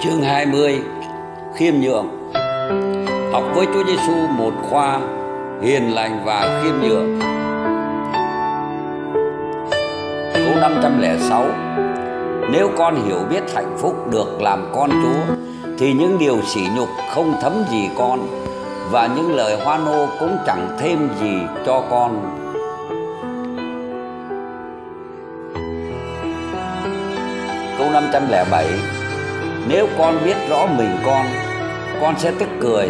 Chương 20 Khiêm nhượng Học với Chúa Giêsu một khoa, hiền lành và khiêm nhượng. Câu 506 Nếu con hiểu biết hạnh phúc được làm con Chúa, thì những điều sỉ nhục không thấm gì con, và những lời hoan hô cũng chẳng thêm gì cho con. Câu 507 Nếu con biết rõ mình con, con sẽ tức cười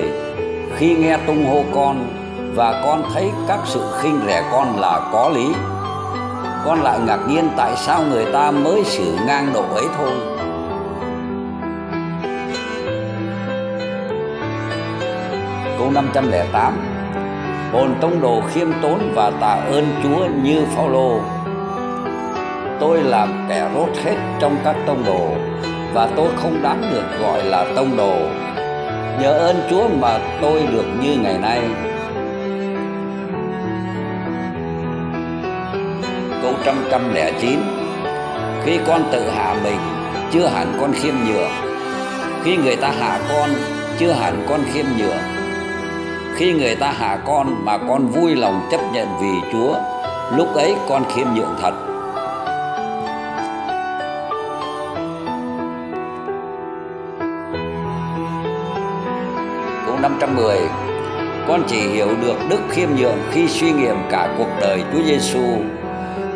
khi nghe tung hô con và con thấy các sự khinh rẻ con là có lý. Con lại ngạc nhiên tại sao người ta mới xử ngang độ ấy thôi. Câu 508 Hồn tông đồ khiêm tốn và tạ ơn Chúa như Phaolô. Tôi làm kẻ rốt hết trong các tông đồ và tôi không đáng được gọi là tông đồ. Nhờ ơn Chúa mà tôi được như ngày nay. Câu trăm trăm lẻ chín Khi con tự hạ mình, chưa hẳn con khiêm nhường. Khi người ta hạ con, chưa hẳn con khiêm nhường khi người ta hạ con mà con vui lòng chấp nhận vì Chúa, lúc ấy con khiêm nhượng thật. 510 Con chỉ hiểu được đức khiêm nhượng khi suy nghiệm cả cuộc đời Chúa Giêsu.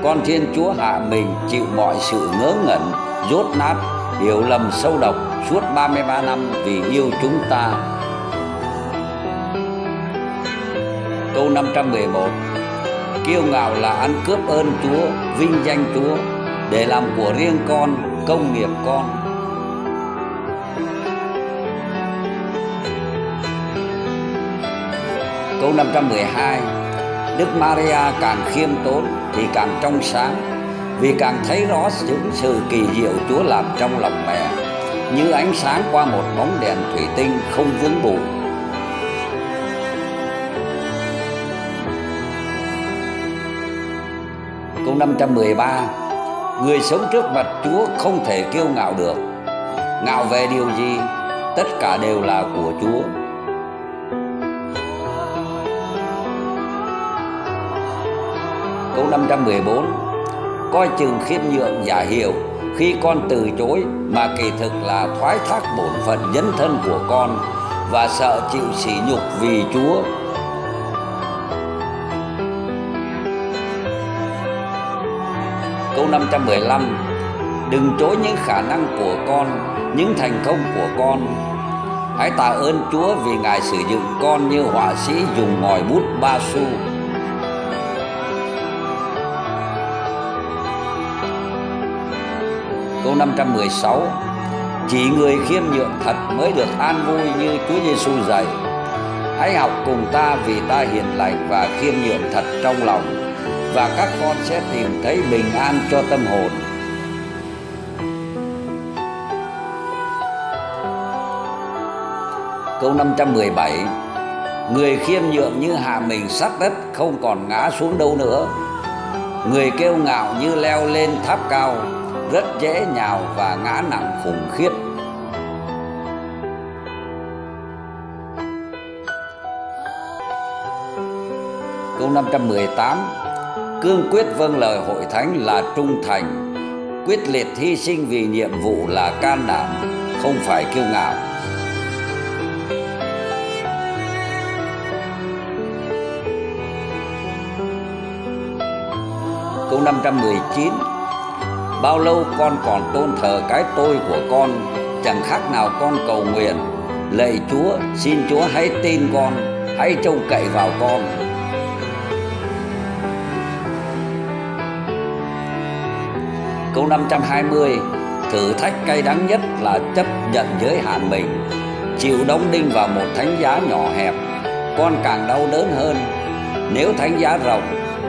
Con Thiên Chúa hạ mình chịu mọi sự ngớ ngẩn, rốt nát, hiểu lầm sâu độc suốt 33 năm vì yêu chúng ta. Câu 511 Kiêu ngạo là ăn cướp ơn Chúa, vinh danh Chúa Để làm của riêng con, công nghiệp con. Câu 512 Đức Maria càng khiêm tốn thì càng trong sáng, Vì càng thấy rõ những sự kỳ diệu Chúa làm trong lòng mẹ. Như ánh sáng qua một bóng đèn thủy tinh không vướng bụi. Câu 513 Người sống trước mặt Chúa không thể kiêu ngạo được. Ngạo về điều gì? Tất cả đều là của Chúa. Câu 514 Coi chừng khiêm nhượng giả hiểu Khi con từ chối Mà kỳ thực là thoái thác bổn phận dấn thân của con Và sợ chịu sỉ nhục vì Chúa Câu 515 Đừng chối những khả năng của con, những thành công của con. Hãy tạ ơn Chúa vì Ngài sử dụng con như họa sĩ dùng ngòi bút ba xu. Câu 516 Chỉ người khiêm nhượng thật mới được an vui như Chúa Giêsu dạy. Hãy học cùng ta vì ta hiền lành và khiêm nhượng thật trong lòng và các con sẽ tìm thấy bình an cho tâm hồn. Câu 517 Người khiêm nhượng như hạ mình sát đất không còn ngã xuống đâu nữa. Người kêu ngạo như leo lên tháp cao, rất dễ nhào và ngã nặng khủng khiếp. Câu 518 cương quyết vâng lời hội thánh là trung thành, quyết liệt hy sinh vì nhiệm vụ là can đảm, không phải kiêu ngạo câu 519 Bao lâu con còn tôn thờ cái tôi của con? Chẳng khác nào con cầu nguyện, Lạy Chúa, xin Chúa hãy tin con, Hãy trông cậy vào con. Câu 520 Thử thách cay đắng nhất là chấp nhận giới hạn mình. Chịu đóng đinh vào một thánh giá nhỏ hẹp, Con càng đau đớn hơn. Nếu thánh giá rộng,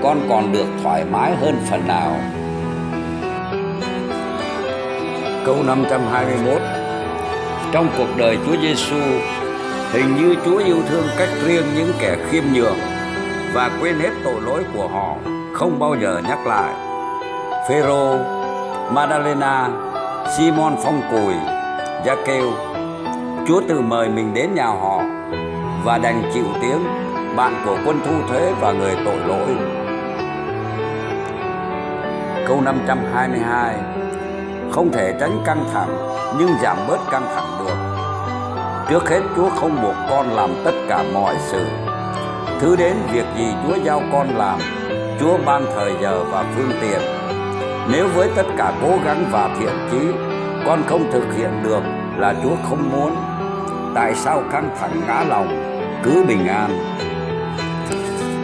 Con còn được thoải mái hơn phần nào. Câu 521 Trong cuộc đời Chúa Giêsu Hình như Chúa yêu thương cách riêng những kẻ khiêm nhường Và quên hết tội lỗi của họ Không bao giờ nhắc lại Phêrô Madalena, Simon phong cùi Gia kêu Chúa tự mời mình đến nhà họ và đành chịu tiếng bạn của quân thu thuế và người tội lỗi. Câu 522 không thể tránh căng thẳng nhưng giảm bớt căng thẳng được. Trước hết Chúa không buộc con làm tất cả mọi sự. Thứ đến việc gì Chúa giao con làm, Chúa ban thời giờ và phương tiện. Nếu với tất cả cố gắng và thiện chí, con không thực hiện được là Chúa không muốn. Tại sao căng thẳng ngã lòng, cứ bình an